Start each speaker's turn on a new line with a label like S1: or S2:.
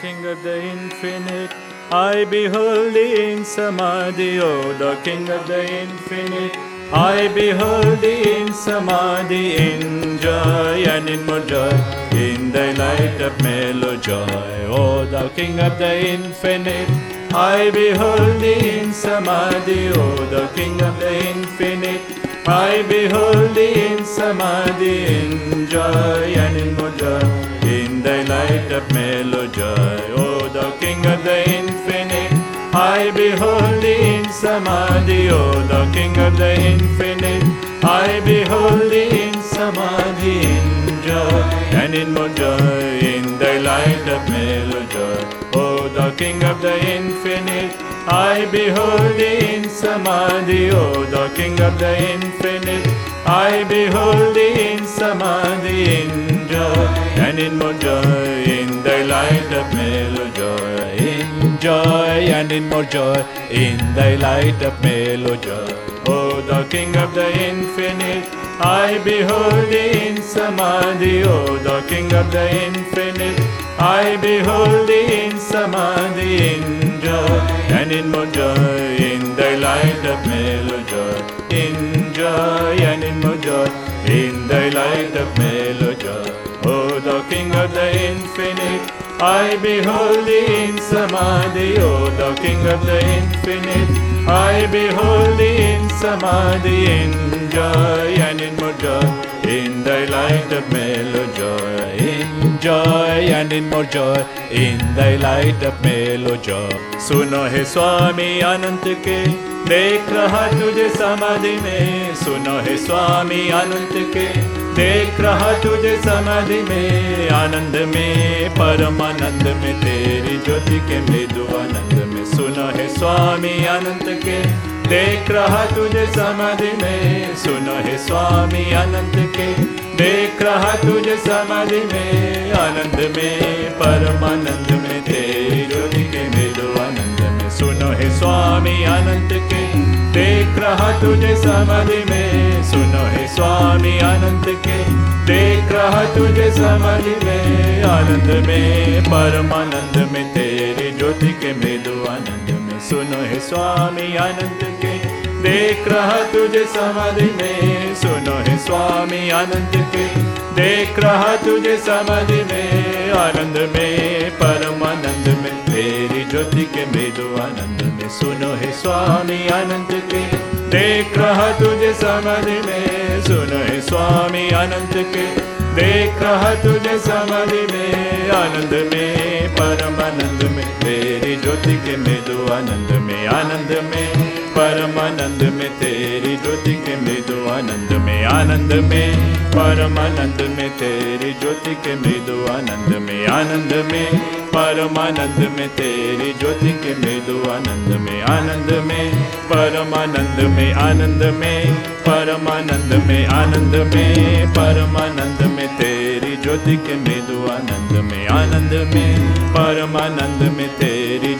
S1: King of the infinite. I behold thee in Samadhi, O the King of the infinite. I behold thee in Samadhi, in joy and in more joy, in thy light of mellow joy, O thou King of the infinite. I behold thee in Samadhi, O the King of the infinite. I behold thee in Samadhi, in joy and in more joy, thy light of mellow joy, O thou King of the infinite. I behold thee in Samadhi, O the King of the infinite. I behold thee in Samadhi, in joy and in more joy, in thy light of mellow joy, O the King of the infinite. I behold thee in Samadhi, O the King of the infinite. I behold thee in Samadhi, in joy and in more joy, in thy light of mellow joy, in joy and in more joy, in thy light of mellow joy. O the King of the infinite, I behold thee in Samadhi, O the King of the infinite. I behold thee in Samadhi, in joy and in more joy, in thy light of mellow joy, in joy and in more joy, in thy light of mellow King of the infinite, I behold thee in Samadhi, O the King of the infinite. I behold thee in Samadhi, in joy and in more joy, in thy light of mellow joy, in joy and in more joy, in thy light of mellow joy. सुनो हे स्वामी अनंत के देख रहा तुझे समाधि में सुनो हे स्वामी अनंत के देख रहा तुझे समाधि में, आनंद में परमानंद में, तेरी ज्योति के मृदु आनंद में। सुनो है स्वामी अनंत के, देख रहा तुझे समाधि में। सुनो है स्वामी अनंत के, देख रहा तुझे समाधि में, आनंद में परमानंद में, तेरी ज्योति के मृदु आनंद में। सुनो है स्वामी अनंत के रहा तुझे समाधि में। सुनो है स्वामी, आनंद के। देख रहा तुझे समाधि में। आनंद में, परमानंद में, तेरी ज्योति के मृदु आनंद में। सुनो है स्वामी, आनंद के। देख रहा तुझे समाधि में। सुनो है स्वामी, आनंद के। देख रहा तुझे समाधि में। आनंद में, परमानंद में, तेरी ज्योति के मृदु आनंद में। सुनो है स्वामी, आनंद के। देख रहा तुझे समझ में, सुन स्वामी अनंत के। देख रहा तुझे समझ में, आनंद में, परम आनंद में, तेरी ज्योति के मृदु आनंद में आनंद में। परमानंद में तेरी ज्योति के मृदु आनंद में आनंद में। परमानंद में तेरी ज्योति के मृदु आनंद में आनंद में। परमानंद में तेरी ज्योति के मृदु आनंद में आनंद में। परमानंद में, आनंद में। परमानंद में, आनंद में। परमानंद में तेरी ज्योति के मृदु आनंद में आनंद में। परमानंद में तेरी